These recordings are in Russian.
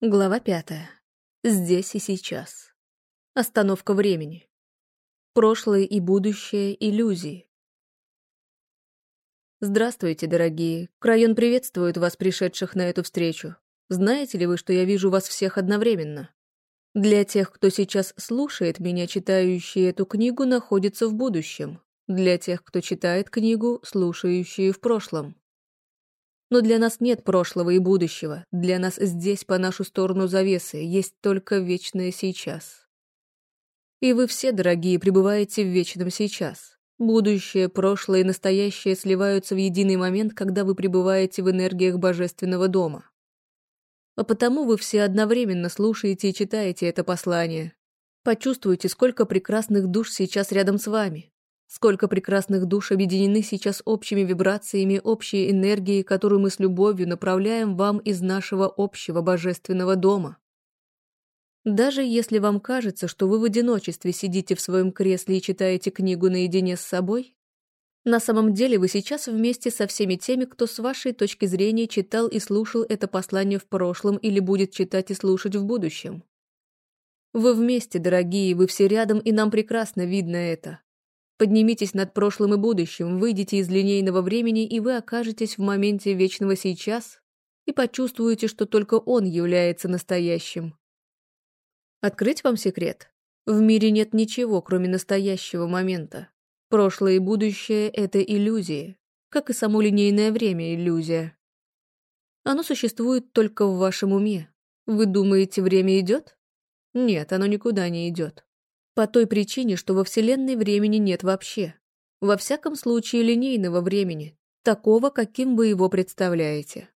Глава пятая. Здесь и сейчас. Остановка времени. Прошлое и будущее иллюзии. Здравствуйте, дорогие. Крайон приветствует вас, пришедших на эту встречу. Знаете ли вы, что я вижу вас всех одновременно? Для тех, кто сейчас слушает меня, читающие эту книгу, находится в будущем. Для тех, кто читает книгу, слушающие в прошлом. Но для нас нет прошлого и будущего. Для нас здесь, по нашу сторону завесы, есть только вечное сейчас. И вы все, дорогие, пребываете в вечном сейчас. Будущее, прошлое и настоящее сливаются в единый момент, когда вы пребываете в энергиях Божественного дома. А потому вы все одновременно слушаете и читаете это послание. Почувствуйте, сколько прекрасных душ сейчас рядом с вами. Сколько прекрасных душ объединены сейчас общими вибрациями, общей энергией, которую мы с любовью направляем вам из нашего общего божественного дома. Даже если вам кажется, что вы в одиночестве сидите в своем кресле и читаете книгу наедине с собой, на самом деле вы сейчас вместе со всеми теми, кто с вашей точки зрения читал и слушал это послание в прошлом или будет читать и слушать в будущем. Вы вместе, дорогие, вы все рядом, и нам прекрасно видно это. Поднимитесь над прошлым и будущим, выйдите из линейного времени, и вы окажетесь в моменте вечного сейчас и почувствуете, что только он является настоящим. Открыть вам секрет? В мире нет ничего, кроме настоящего момента. Прошлое и будущее — это иллюзии, как и само линейное время — иллюзия. Оно существует только в вашем уме. Вы думаете, время идет? Нет, оно никуда не идет. По той причине, что во Вселенной времени нет вообще. Во всяком случае, линейного времени, такого, каким вы его представляете.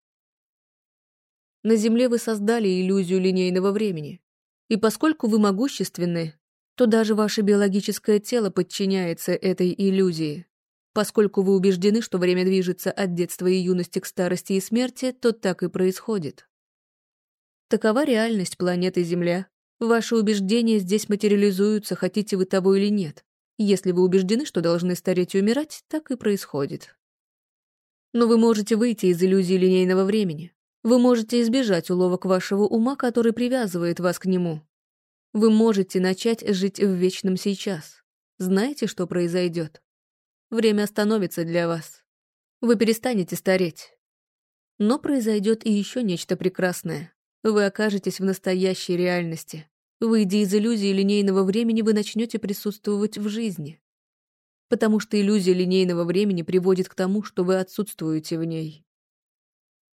На Земле вы создали иллюзию линейного времени. И поскольку вы могущественны, то даже ваше биологическое тело подчиняется этой иллюзии. Поскольку вы убеждены, что время движется от детства и юности к старости и смерти, то так и происходит. Такова реальность планеты Земля, Ваши убеждения здесь материализуются, хотите вы того или нет. Если вы убеждены, что должны стареть и умирать, так и происходит. Но вы можете выйти из иллюзии линейного времени. Вы можете избежать уловок вашего ума, который привязывает вас к нему. Вы можете начать жить в вечном сейчас. Знаете, что произойдет? Время остановится для вас. Вы перестанете стареть. Но произойдет и еще нечто прекрасное. Вы окажетесь в настоящей реальности. Выйдя из иллюзии линейного времени, вы начнете присутствовать в жизни. Потому что иллюзия линейного времени приводит к тому, что вы отсутствуете в ней.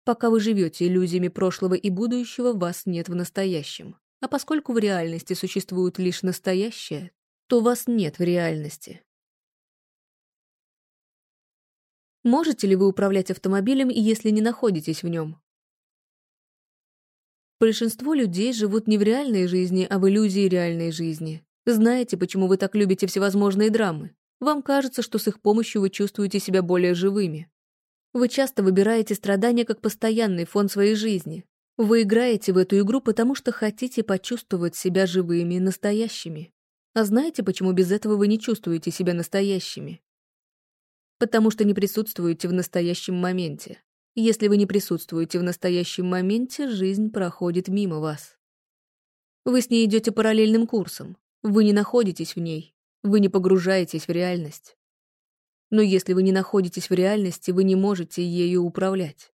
Пока вы живете иллюзиями прошлого и будущего, вас нет в настоящем. А поскольку в реальности существует лишь настоящее, то вас нет в реальности. Можете ли вы управлять автомобилем, если не находитесь в нем? Большинство людей живут не в реальной жизни, а в иллюзии реальной жизни. Знаете, почему вы так любите всевозможные драмы? Вам кажется, что с их помощью вы чувствуете себя более живыми. Вы часто выбираете страдания как постоянный фон своей жизни. Вы играете в эту игру, потому что хотите почувствовать себя живыми, настоящими. А знаете, почему без этого вы не чувствуете себя настоящими? Потому что не присутствуете в настоящем моменте. Если вы не присутствуете в настоящем моменте, жизнь проходит мимо вас. Вы с ней идете параллельным курсом. Вы не находитесь в ней. Вы не погружаетесь в реальность. Но если вы не находитесь в реальности, вы не можете ею управлять.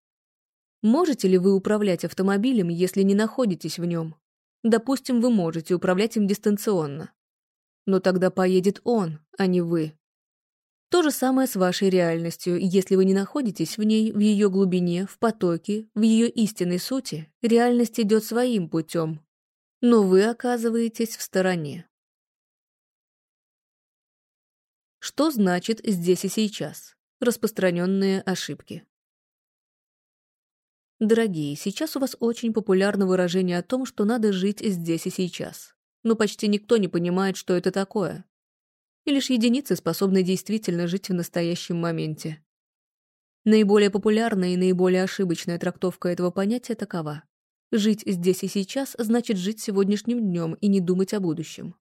Можете ли вы управлять автомобилем, если не находитесь в нем? Допустим, вы можете управлять им дистанционно. Но тогда поедет он, а не вы. То же самое с вашей реальностью, если вы не находитесь в ней, в ее глубине, в потоке, в ее истинной сути, реальность идет своим путем. Но вы оказываетесь в стороне. Что значит «здесь и сейчас»? Распространенные ошибки. Дорогие, сейчас у вас очень популярно выражение о том, что надо жить здесь и сейчас. Но почти никто не понимает, что это такое и лишь единицы способны действительно жить в настоящем моменте. Наиболее популярная и наиболее ошибочная трактовка этого понятия такова. Жить здесь и сейчас значит жить сегодняшним днем и не думать о будущем.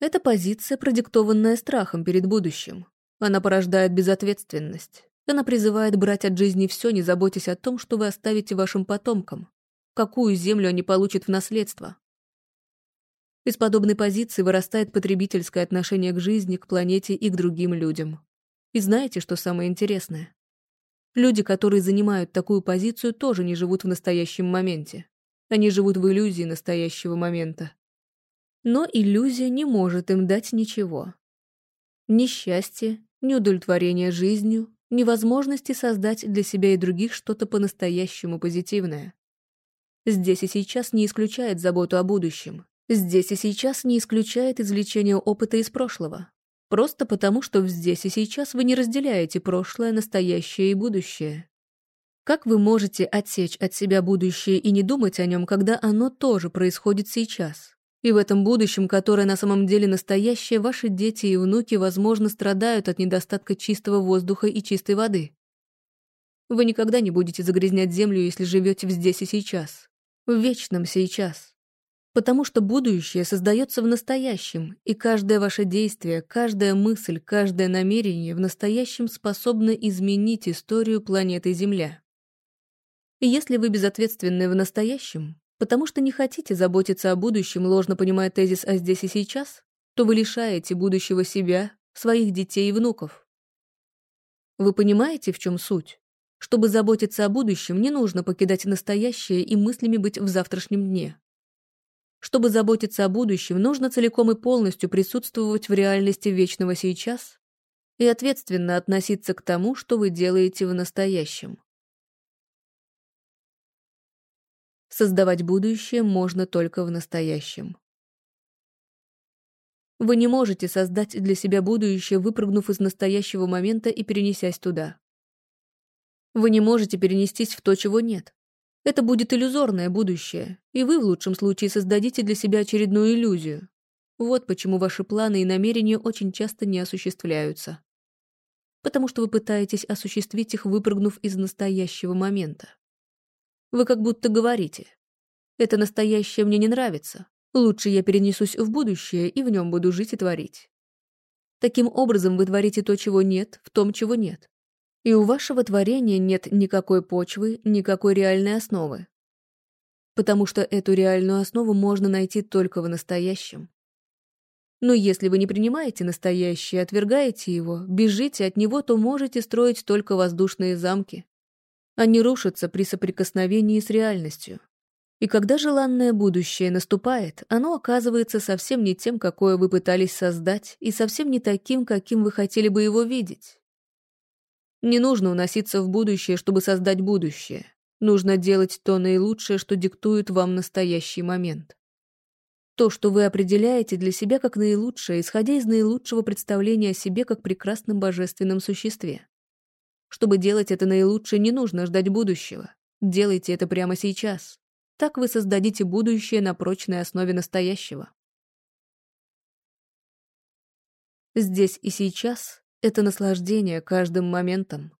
Это позиция, продиктованная страхом перед будущим. Она порождает безответственность. Она призывает брать от жизни все, не заботясь о том, что вы оставите вашим потомкам. какую землю они получат в наследство. Из подобной позиции вырастает потребительское отношение к жизни, к планете и к другим людям. И знаете, что самое интересное? Люди, которые занимают такую позицию, тоже не живут в настоящем моменте. Они живут в иллюзии настоящего момента. Но иллюзия не может им дать ничего. Ни счастья, ни удовлетворения жизнью, ни возможности создать для себя и других что-то по-настоящему позитивное. Здесь и сейчас не исключает заботу о будущем. Здесь и сейчас не исключает извлечение опыта из прошлого. Просто потому, что здесь и сейчас вы не разделяете прошлое, настоящее и будущее. Как вы можете отсечь от себя будущее и не думать о нем, когда оно тоже происходит сейчас? И в этом будущем, которое на самом деле настоящее, ваши дети и внуки, возможно, страдают от недостатка чистого воздуха и чистой воды. Вы никогда не будете загрязнять землю, если живете здесь и сейчас. В вечном сейчас. Потому что будущее создается в настоящем, и каждое ваше действие, каждая мысль, каждое намерение в настоящем способно изменить историю планеты Земля. И если вы безответственны в настоящем, потому что не хотите заботиться о будущем, ложно понимая тезис «а здесь и сейчас», то вы лишаете будущего себя, своих детей и внуков. Вы понимаете, в чем суть? Чтобы заботиться о будущем, не нужно покидать настоящее и мыслями быть в завтрашнем дне. Чтобы заботиться о будущем, нужно целиком и полностью присутствовать в реальности вечного сейчас и ответственно относиться к тому, что вы делаете в настоящем. Создавать будущее можно только в настоящем. Вы не можете создать для себя будущее, выпрыгнув из настоящего момента и перенесясь туда. Вы не можете перенестись в то, чего нет. Это будет иллюзорное будущее, и вы в лучшем случае создадите для себя очередную иллюзию. Вот почему ваши планы и намерения очень часто не осуществляются. Потому что вы пытаетесь осуществить их, выпрыгнув из настоящего момента. Вы как будто говорите, «Это настоящее мне не нравится, лучше я перенесусь в будущее и в нем буду жить и творить». Таким образом вы творите то, чего нет, в том, чего нет. И у вашего творения нет никакой почвы, никакой реальной основы. Потому что эту реальную основу можно найти только в настоящем. Но если вы не принимаете настоящее, отвергаете его, бежите от него, то можете строить только воздушные замки. Они рушатся при соприкосновении с реальностью. И когда желанное будущее наступает, оно оказывается совсем не тем, какое вы пытались создать, и совсем не таким, каким вы хотели бы его видеть. Не нужно уноситься в будущее, чтобы создать будущее. Нужно делать то наилучшее, что диктует вам настоящий момент. То, что вы определяете для себя как наилучшее, исходя из наилучшего представления о себе как прекрасном божественном существе. Чтобы делать это наилучшее, не нужно ждать будущего. Делайте это прямо сейчас. Так вы создадите будущее на прочной основе настоящего. Здесь и сейчас это наслаждение каждым моментом.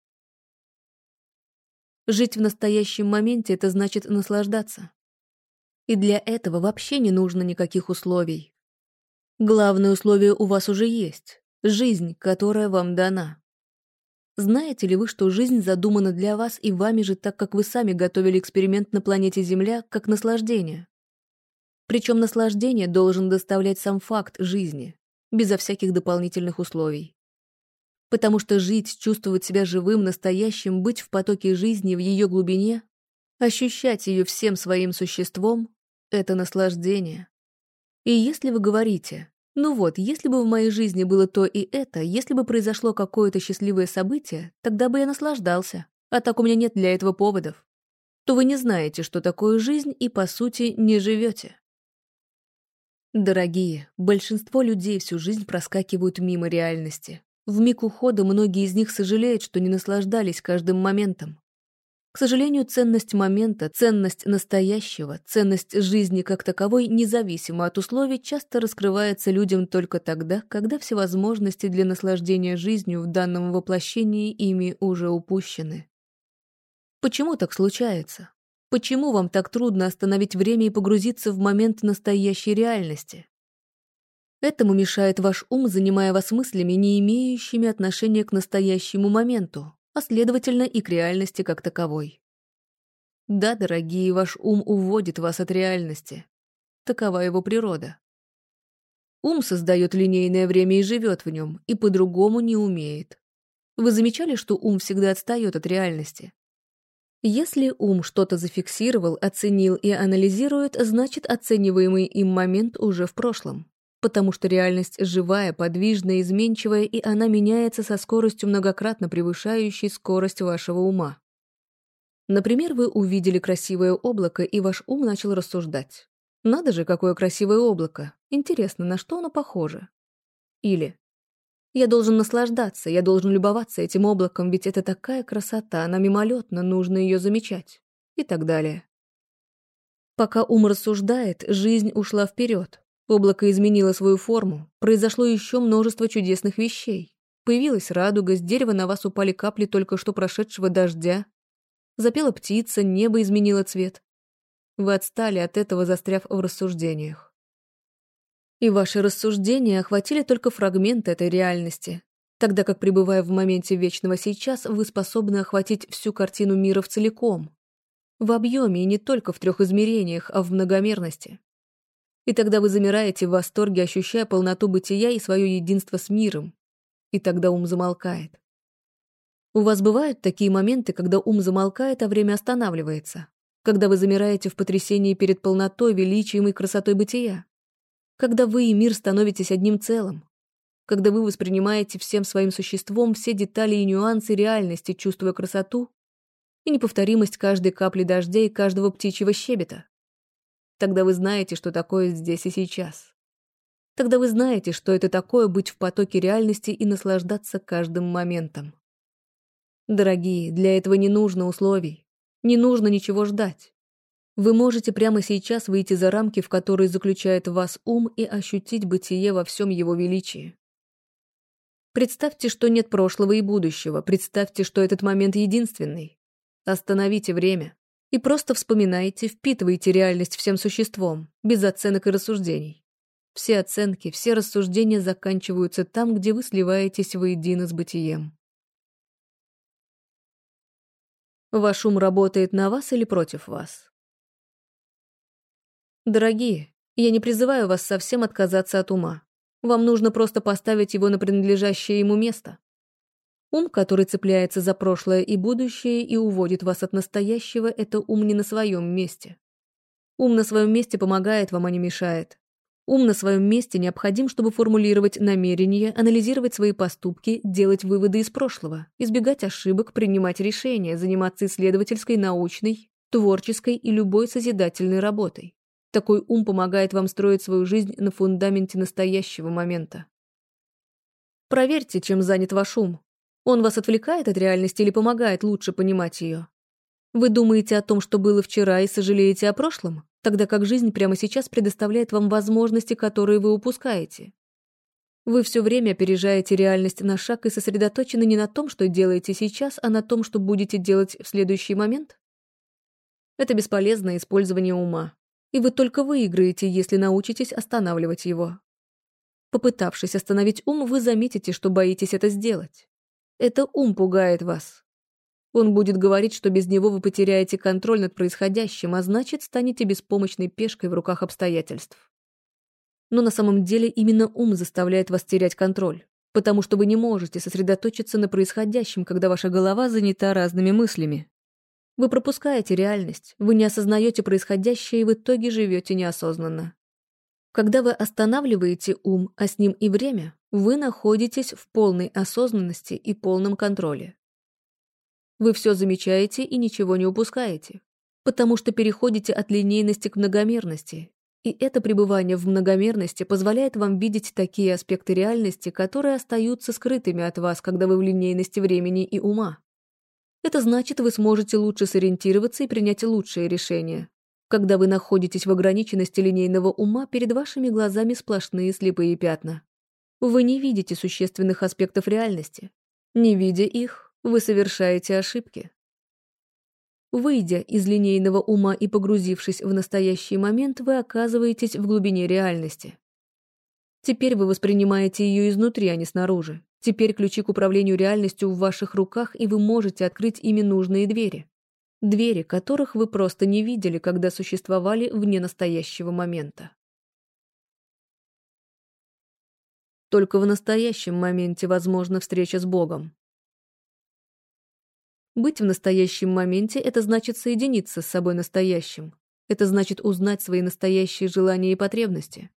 Жить в настоящем моменте — это значит наслаждаться. И для этого вообще не нужно никаких условий. Главное условие у вас уже есть — жизнь, которая вам дана. Знаете ли вы, что жизнь задумана для вас и вами же так, как вы сами готовили эксперимент на планете Земля, как наслаждение? Причем наслаждение должен доставлять сам факт жизни, безо всяких дополнительных условий. Потому что жить, чувствовать себя живым, настоящим, быть в потоке жизни, в ее глубине, ощущать ее всем своим существом — это наслаждение. И если вы говорите, ну вот, если бы в моей жизни было то и это, если бы произошло какое-то счастливое событие, тогда бы я наслаждался, а так у меня нет для этого поводов, то вы не знаете, что такое жизнь и, по сути, не живете. Дорогие, большинство людей всю жизнь проскакивают мимо реальности. В миг ухода многие из них сожалеют, что не наслаждались каждым моментом. К сожалению, ценность момента, ценность настоящего, ценность жизни как таковой, независимо от условий, часто раскрывается людям только тогда, когда все возможности для наслаждения жизнью в данном воплощении ими уже упущены. Почему так случается? Почему вам так трудно остановить время и погрузиться в момент настоящей реальности? Этому мешает ваш ум, занимая вас мыслями, не имеющими отношения к настоящему моменту, а следовательно и к реальности как таковой. Да, дорогие, ваш ум уводит вас от реальности. Такова его природа. Ум создает линейное время и живет в нем, и по-другому не умеет. Вы замечали, что ум всегда отстает от реальности? Если ум что-то зафиксировал, оценил и анализирует, значит оцениваемый им момент уже в прошлом. Потому что реальность живая, подвижная, изменчивая, и она меняется со скоростью, многократно превышающей скорость вашего ума. Например, вы увидели красивое облако, и ваш ум начал рассуждать. Надо же, какое красивое облако. Интересно, на что оно похоже? Или я должен наслаждаться, я должен любоваться этим облаком, ведь это такая красота, она мимолетна, нужно ее замечать. И так далее. Пока ум рассуждает, жизнь ушла вперед. Облако изменило свою форму, произошло еще множество чудесных вещей. Появилась радуга, с дерева на вас упали капли только что прошедшего дождя. Запела птица, небо изменило цвет. Вы отстали от этого, застряв в рассуждениях. И ваши рассуждения охватили только фрагмент этой реальности, тогда как, пребывая в моменте вечного сейчас, вы способны охватить всю картину мира в целиком, в объеме и не только в трех измерениях, а в многомерности. И тогда вы замираете в восторге, ощущая полноту бытия и свое единство с миром. И тогда ум замолкает. У вас бывают такие моменты, когда ум замолкает, а время останавливается, когда вы замираете в потрясении перед полнотой, величием и красотой бытия когда вы и мир становитесь одним целым, когда вы воспринимаете всем своим существом все детали и нюансы реальности, чувствуя красоту и неповторимость каждой капли дождя и каждого птичьего щебета. Тогда вы знаете, что такое здесь и сейчас. Тогда вы знаете, что это такое быть в потоке реальности и наслаждаться каждым моментом. Дорогие, для этого не нужно условий, не нужно ничего ждать. Вы можете прямо сейчас выйти за рамки, в которые заключает вас ум, и ощутить бытие во всем его величии. Представьте, что нет прошлого и будущего, представьте, что этот момент единственный. Остановите время и просто вспоминайте, впитывайте реальность всем существом, без оценок и рассуждений. Все оценки, все рассуждения заканчиваются там, где вы сливаетесь воедино с бытием. Ваш ум работает на вас или против вас? Дорогие, я не призываю вас совсем отказаться от ума. Вам нужно просто поставить его на принадлежащее ему место. Ум, который цепляется за прошлое и будущее и уводит вас от настоящего, это ум не на своем месте. Ум на своем месте помогает вам, а не мешает. Ум на своем месте необходим, чтобы формулировать намерения, анализировать свои поступки, делать выводы из прошлого, избегать ошибок, принимать решения, заниматься исследовательской, научной, творческой и любой созидательной работой. Такой ум помогает вам строить свою жизнь на фундаменте настоящего момента. Проверьте, чем занят ваш ум. Он вас отвлекает от реальности или помогает лучше понимать ее? Вы думаете о том, что было вчера, и сожалеете о прошлом, тогда как жизнь прямо сейчас предоставляет вам возможности, которые вы упускаете. Вы все время опережаете реальность на шаг и сосредоточены не на том, что делаете сейчас, а на том, что будете делать в следующий момент? Это бесполезное использование ума и вы только выиграете, если научитесь останавливать его. Попытавшись остановить ум, вы заметите, что боитесь это сделать. Это ум пугает вас. Он будет говорить, что без него вы потеряете контроль над происходящим, а значит, станете беспомощной пешкой в руках обстоятельств. Но на самом деле именно ум заставляет вас терять контроль, потому что вы не можете сосредоточиться на происходящем, когда ваша голова занята разными мыслями. Вы пропускаете реальность, вы не осознаете происходящее и в итоге живете неосознанно. Когда вы останавливаете ум, а с ним и время, вы находитесь в полной осознанности и полном контроле. Вы все замечаете и ничего не упускаете, потому что переходите от линейности к многомерности, и это пребывание в многомерности позволяет вам видеть такие аспекты реальности, которые остаются скрытыми от вас, когда вы в линейности времени и ума. Это значит, вы сможете лучше сориентироваться и принять лучшее решение. Когда вы находитесь в ограниченности линейного ума, перед вашими глазами сплошные слепые пятна. Вы не видите существенных аспектов реальности. Не видя их, вы совершаете ошибки. Выйдя из линейного ума и погрузившись в настоящий момент, вы оказываетесь в глубине реальности. Теперь вы воспринимаете ее изнутри, а не снаружи. Теперь ключи к управлению реальностью в ваших руках, и вы можете открыть ими нужные двери. двери которых вы просто не видели, когда существовали вне настоящего момента. Только в настоящем моменте возможна встреча с Богом. Быть в настоящем моменте – это значит соединиться с собой настоящим. Это значит узнать свои настоящие желания и потребности.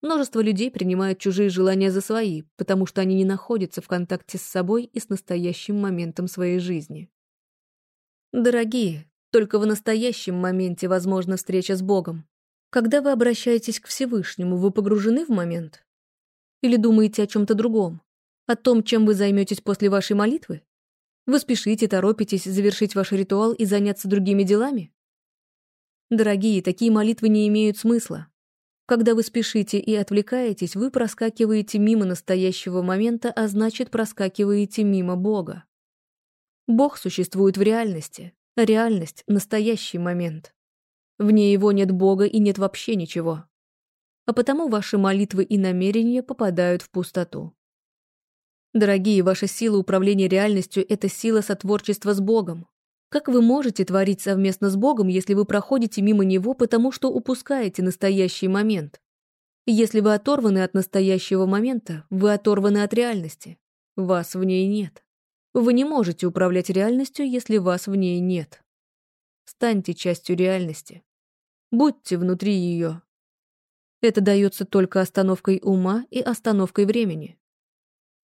Множество людей принимают чужие желания за свои, потому что они не находятся в контакте с собой и с настоящим моментом своей жизни. Дорогие, только в настоящем моменте возможна встреча с Богом. Когда вы обращаетесь к Всевышнему, вы погружены в момент? Или думаете о чем-то другом? О том, чем вы займетесь после вашей молитвы? Вы спешите, торопитесь завершить ваш ритуал и заняться другими делами? Дорогие, такие молитвы не имеют смысла. Когда вы спешите и отвлекаетесь, вы проскакиваете мимо настоящего момента, а значит, проскакиваете мимо Бога. Бог существует в реальности, реальность — настоящий момент. Вне его нет Бога и нет вообще ничего. А потому ваши молитвы и намерения попадают в пустоту. Дорогие, ваша сила управления реальностью — это сила сотворчества с Богом. Как вы можете творить совместно с Богом, если вы проходите мимо Него, потому что упускаете настоящий момент? Если вы оторваны от настоящего момента, вы оторваны от реальности. Вас в ней нет. Вы не можете управлять реальностью, если вас в ней нет. Станьте частью реальности. Будьте внутри ее. Это дается только остановкой ума и остановкой времени.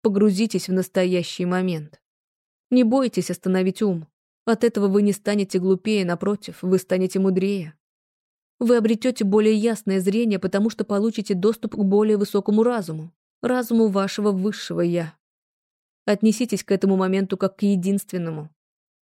Погрузитесь в настоящий момент. Не бойтесь остановить ум. От этого вы не станете глупее, напротив, вы станете мудрее. Вы обретете более ясное зрение, потому что получите доступ к более высокому разуму, разуму вашего высшего «я». Отнеситесь к этому моменту как к единственному.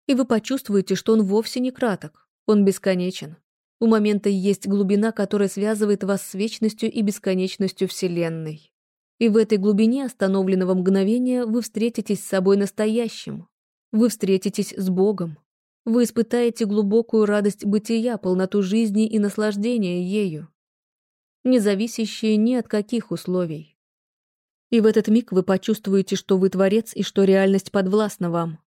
И вы почувствуете, что он вовсе не краток, он бесконечен. У момента есть глубина, которая связывает вас с вечностью и бесконечностью Вселенной. И в этой глубине остановленного мгновения вы встретитесь с собой настоящим. Вы встретитесь с Богом. Вы испытаете глубокую радость бытия, полноту жизни и наслаждения ею, не зависящие ни от каких условий. И в этот миг вы почувствуете, что вы творец и что реальность подвластна вам,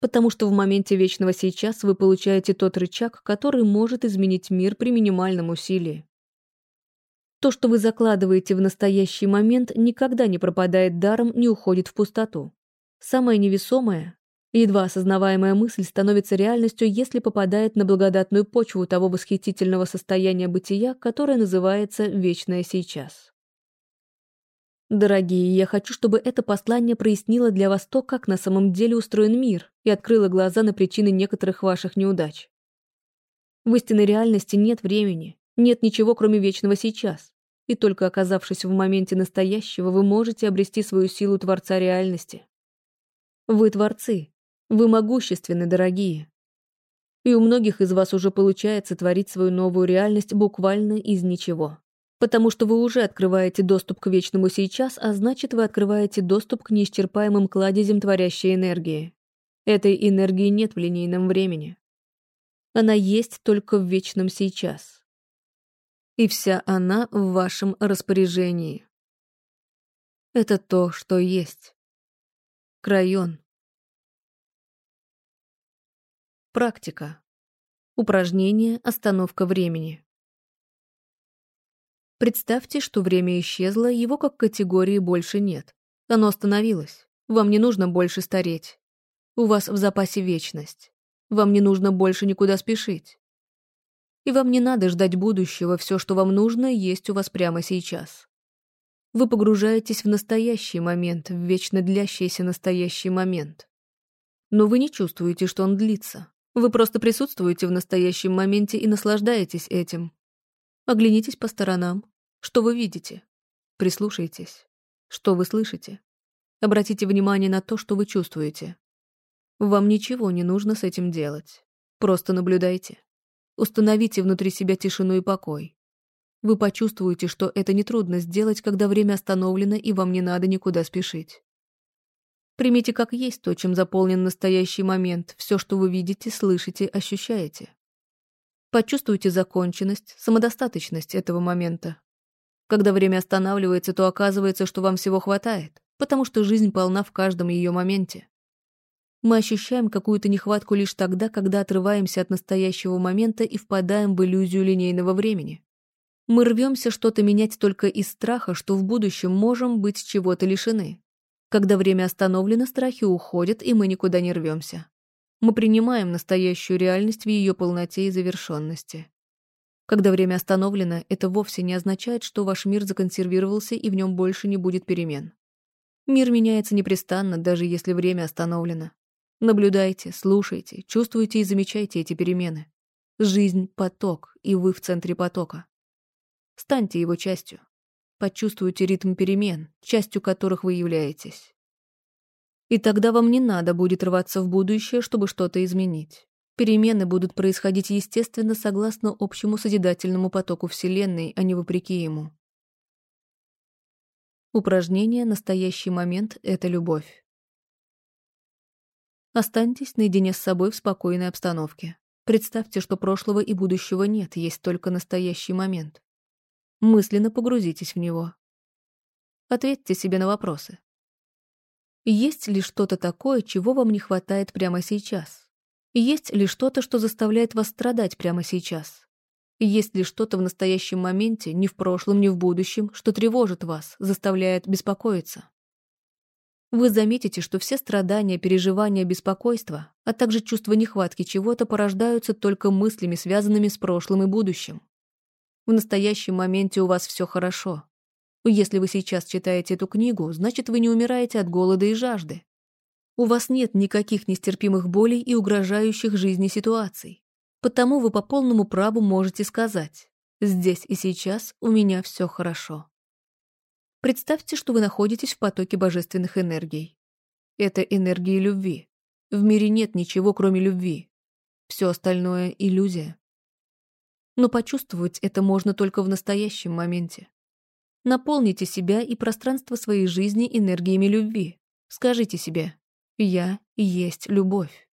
потому что в моменте вечного сейчас вы получаете тот рычаг, который может изменить мир при минимальном усилии. То, что вы закладываете в настоящий момент, никогда не пропадает даром, не уходит в пустоту. Самое невесомое, едва осознаваемая мысль становится реальностью, если попадает на благодатную почву того восхитительного состояния бытия, которое называется «вечное сейчас». Дорогие, я хочу, чтобы это послание прояснило для вас то, как на самом деле устроен мир, и открыло глаза на причины некоторых ваших неудач. В истинной реальности нет времени, нет ничего, кроме вечного сейчас. И только оказавшись в моменте настоящего, вы можете обрести свою силу Творца реальности. Вы творцы. Вы могущественны, дорогие. И у многих из вас уже получается творить свою новую реальность буквально из ничего. Потому что вы уже открываете доступ к вечному сейчас, а значит, вы открываете доступ к неисчерпаемым кладезям творящей энергии. Этой энергии нет в линейном времени. Она есть только в вечном сейчас и вся она в вашем распоряжении. Это то, что есть. Крайон. Практика. Упражнение «Остановка времени». Представьте, что время исчезло, его как категории больше нет. Оно остановилось. Вам не нужно больше стареть. У вас в запасе вечность. Вам не нужно больше никуда спешить. И вам не надо ждать будущего, все, что вам нужно, есть у вас прямо сейчас. Вы погружаетесь в настоящий момент, в вечно длящийся настоящий момент. Но вы не чувствуете, что он длится. Вы просто присутствуете в настоящем моменте и наслаждаетесь этим. Оглянитесь по сторонам. Что вы видите? Прислушайтесь. Что вы слышите? Обратите внимание на то, что вы чувствуете. Вам ничего не нужно с этим делать. Просто наблюдайте. Установите внутри себя тишину и покой. Вы почувствуете, что это нетрудно сделать, когда время остановлено и вам не надо никуда спешить. Примите как есть то, чем заполнен настоящий момент, все, что вы видите, слышите, ощущаете. Почувствуйте законченность, самодостаточность этого момента. Когда время останавливается, то оказывается, что вам всего хватает, потому что жизнь полна в каждом ее моменте. Мы ощущаем какую-то нехватку лишь тогда, когда отрываемся от настоящего момента и впадаем в иллюзию линейного времени. Мы рвемся что-то менять только из страха, что в будущем можем быть чего-то лишены. Когда время остановлено, страхи уходят, и мы никуда не рвемся. Мы принимаем настоящую реальность в ее полноте и завершенности. Когда время остановлено, это вовсе не означает, что ваш мир законсервировался и в нем больше не будет перемен. Мир меняется непрестанно, даже если время остановлено. Наблюдайте, слушайте, чувствуйте и замечайте эти перемены. Жизнь — поток, и вы в центре потока. Станьте его частью. Почувствуйте ритм перемен, частью которых вы являетесь. И тогда вам не надо будет рваться в будущее, чтобы что-то изменить. Перемены будут происходить естественно согласно общему созидательному потоку Вселенной, а не вопреки ему. Упражнение «Настоящий момент — это любовь». Останьтесь наедине с собой в спокойной обстановке. Представьте, что прошлого и будущего нет, есть только настоящий момент. Мысленно погрузитесь в него. Ответьте себе на вопросы. Есть ли что-то такое, чего вам не хватает прямо сейчас? Есть ли что-то, что заставляет вас страдать прямо сейчас? Есть ли что-то в настоящем моменте, ни в прошлом, ни в будущем, что тревожит вас, заставляет беспокоиться? Вы заметите, что все страдания, переживания, беспокойства, а также чувство нехватки чего-то порождаются только мыслями, связанными с прошлым и будущим. В настоящем моменте у вас все хорошо. Если вы сейчас читаете эту книгу, значит, вы не умираете от голода и жажды. У вас нет никаких нестерпимых болей и угрожающих жизни ситуаций. Потому вы по полному праву можете сказать «Здесь и сейчас у меня все хорошо». Представьте, что вы находитесь в потоке божественных энергий. Это энергии любви. В мире нет ничего, кроме любви. Все остальное — иллюзия. Но почувствовать это можно только в настоящем моменте. Наполните себя и пространство своей жизни энергиями любви. Скажите себе «Я есть любовь».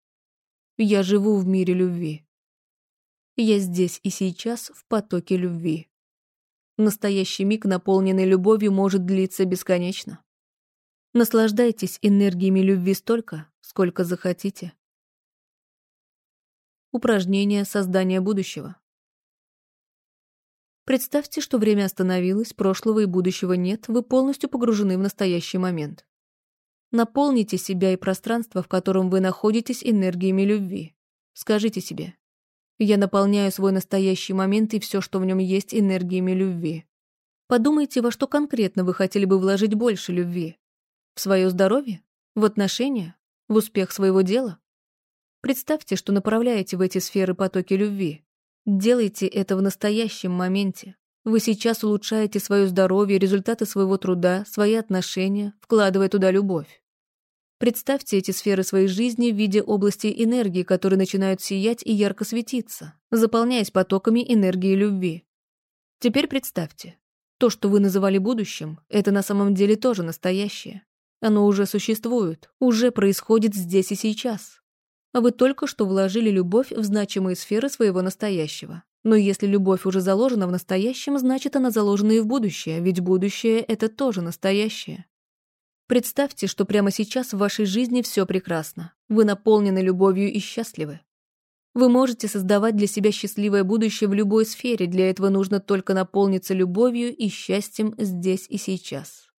Я живу в мире любви. Я здесь и сейчас в потоке любви. Настоящий миг, наполненный любовью, может длиться бесконечно. Наслаждайтесь энергиями любви столько, сколько захотите. Упражнение создания будущего. Представьте, что время остановилось, прошлого и будущего нет, вы полностью погружены в настоящий момент. Наполните себя и пространство, в котором вы находитесь, энергиями любви. Скажите себе. Я наполняю свой настоящий момент и все, что в нем есть, энергиями любви. Подумайте, во что конкретно вы хотели бы вложить больше любви. В свое здоровье? В отношения? В успех своего дела? Представьте, что направляете в эти сферы потоки любви. Делайте это в настоящем моменте. Вы сейчас улучшаете свое здоровье, результаты своего труда, свои отношения, вкладывая туда любовь. Представьте эти сферы своей жизни в виде области энергии, которые начинают сиять и ярко светиться, заполняясь потоками энергии любви. Теперь представьте, то, что вы называли будущим, это на самом деле тоже настоящее. Оно уже существует, уже происходит здесь и сейчас а вы только что вложили любовь в значимые сферы своего настоящего. Но если любовь уже заложена в настоящем, значит, она заложена и в будущее, ведь будущее — это тоже настоящее. Представьте, что прямо сейчас в вашей жизни все прекрасно. Вы наполнены любовью и счастливы. Вы можете создавать для себя счастливое будущее в любой сфере, для этого нужно только наполниться любовью и счастьем здесь и сейчас.